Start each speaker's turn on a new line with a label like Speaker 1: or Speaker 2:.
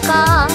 Speaker 1: か